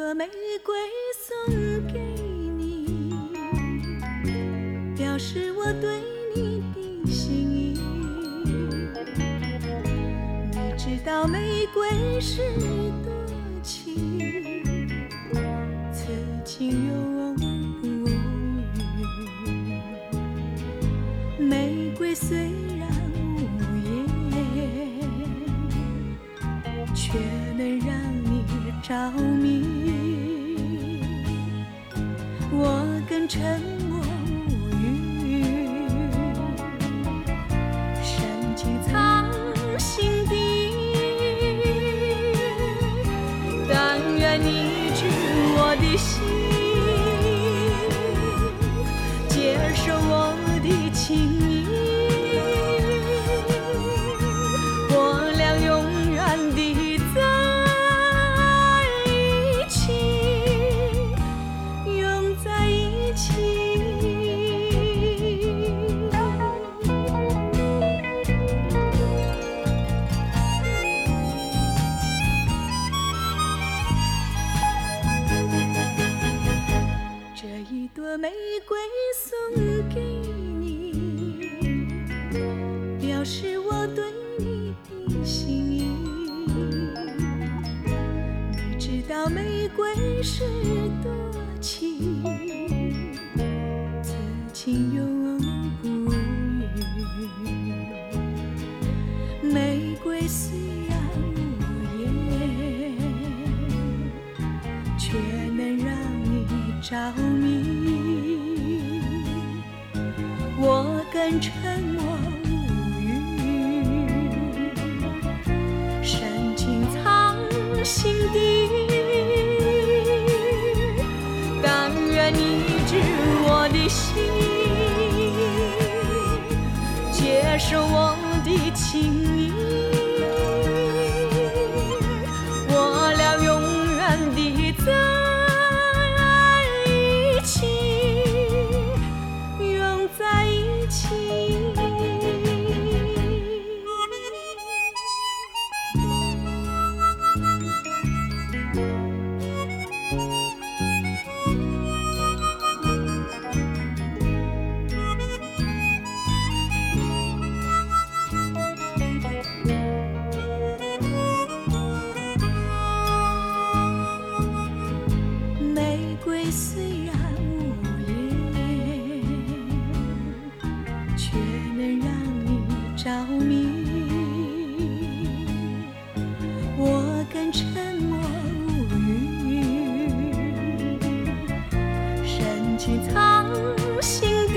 朵玫瑰送给你，表示我对你的心意。你知道玫瑰是多情，此情永不渝。玫瑰虽然无言，却能让你着迷。沉朵玫瑰送给你，表示我对你的心意。你知道玫瑰是多情，此情永不渝。玫瑰虽然无言。却能让你着迷。沉默无语，深情藏心底。但愿你知我的心，接受我的情意。我俩永远的在虽然无言，却能让你着迷，我更沉默无语，深情藏心底，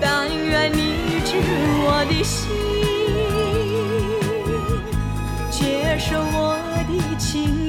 但愿你知我的心。接受我的情。